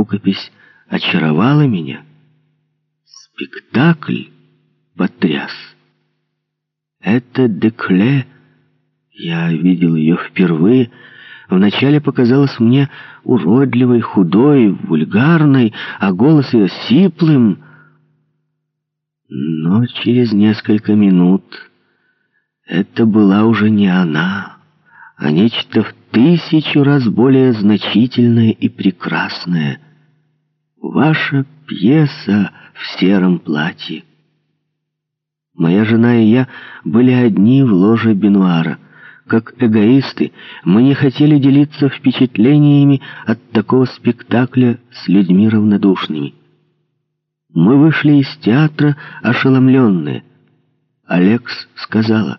Рукопись очаровала меня. Спектакль потряс. Это Декле, я видел ее впервые, вначале показалась мне уродливой, худой, вульгарной, а голос ее сиплым. Но через несколько минут это была уже не она, а нечто в тысячу раз более значительное и прекрасное. Ваша пьеса в сером платье. Моя жена и я были одни в ложе Бенуара. Как эгоисты, мы не хотели делиться впечатлениями от такого спектакля с людьми равнодушными. Мы вышли из театра ошеломленные. Алекс сказала,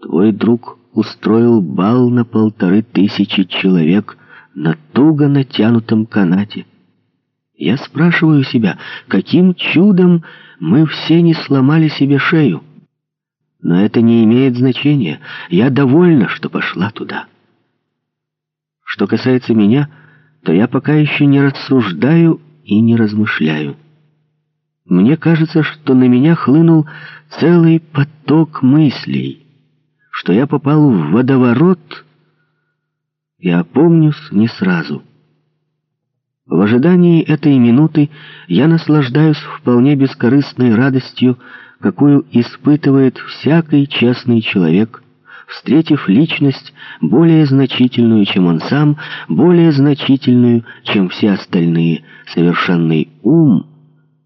«Твой друг устроил бал на полторы тысячи человек на туго натянутом канате. Я спрашиваю себя, каким чудом мы все не сломали себе шею. Но это не имеет значения. Я довольна, что пошла туда. Что касается меня, то я пока еще не рассуждаю и не размышляю. Мне кажется, что на меня хлынул целый поток мыслей — что я попал в водоворот и опомнюсь не сразу. В ожидании этой минуты я наслаждаюсь вполне бескорыстной радостью, какую испытывает всякий честный человек, встретив личность более значительную, чем он сам, более значительную, чем все остальные, совершенный ум,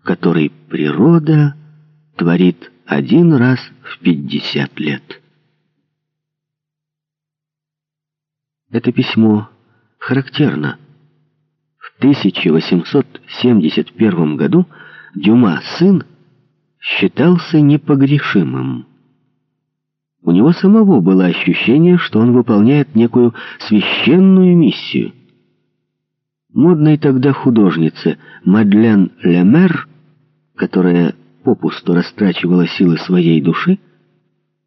который природа творит один раз в пятьдесят лет. Это письмо характерно. В 1871 году Дюма, сын, считался непогрешимым. У него самого было ощущение, что он выполняет некую священную миссию. Модной тогда художнице Мадлен Лемер, которая попусту растрачивала силы своей души,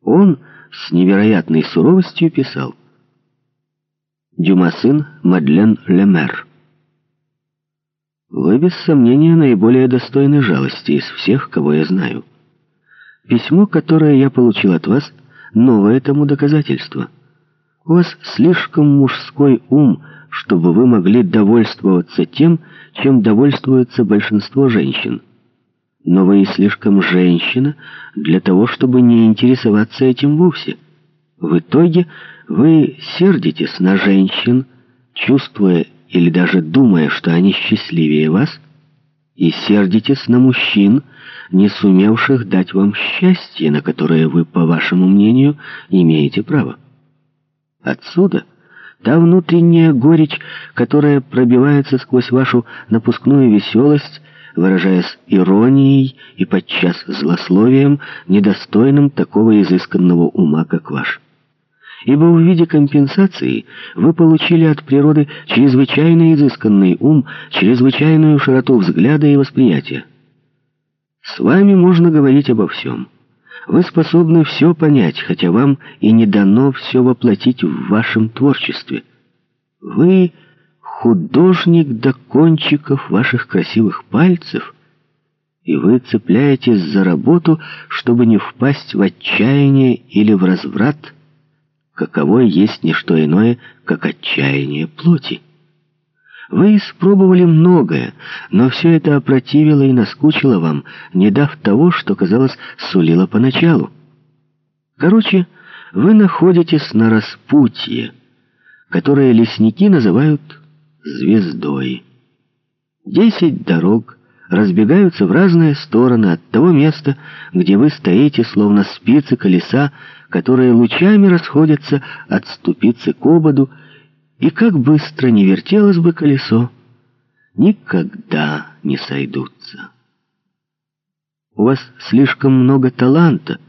он с невероятной суровостью писал Дюма сын Мадлен Лемер. Вы, без сомнения, наиболее достойны жалости из всех, кого я знаю. Письмо, которое я получил от вас, новое тому доказательство. У вас слишком мужской ум, чтобы вы могли довольствоваться тем, чем довольствуется большинство женщин. Но вы и слишком женщина для того, чтобы не интересоваться этим вовсе. В итоге вы сердитесь на женщин, чувствуя или даже думая, что они счастливее вас, и сердитесь на мужчин, не сумевших дать вам счастье, на которое вы, по вашему мнению, имеете право. Отсюда та внутренняя горечь, которая пробивается сквозь вашу напускную веселость, выражаясь иронией и подчас злословием, недостойным такого изысканного ума, как ваш ибо в виде компенсации вы получили от природы чрезвычайно изысканный ум, чрезвычайную широту взгляда и восприятия. С вами можно говорить обо всем. Вы способны все понять, хотя вам и не дано все воплотить в вашем творчестве. Вы художник до кончиков ваших красивых пальцев, и вы цепляетесь за работу, чтобы не впасть в отчаяние или в разврат, каковой есть не что иное, как отчаяние плоти. Вы испробовали многое, но все это опротивило и наскучило вам, не дав того, что, казалось, сулило поначалу. Короче, вы находитесь на распутье, которое лесники называют звездой. Десять дорог разбегаются в разные стороны от того места, где вы стоите, словно спицы колеса, которые лучами расходятся от ступицы к ободу, и как быстро не вертелось бы колесо, никогда не сойдутся. У вас слишком много таланта,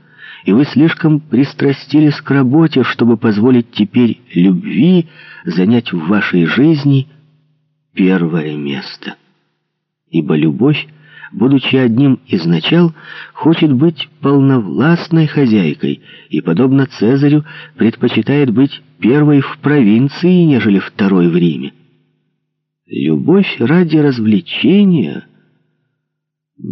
и вы слишком пристрастились к работе, чтобы позволить теперь любви занять в вашей жизни первое место. Ибо любовь будучи одним из начал, хочет быть полновластной хозяйкой и, подобно Цезарю, предпочитает быть первой в провинции, нежели второй в Риме. Любовь ради развлечения —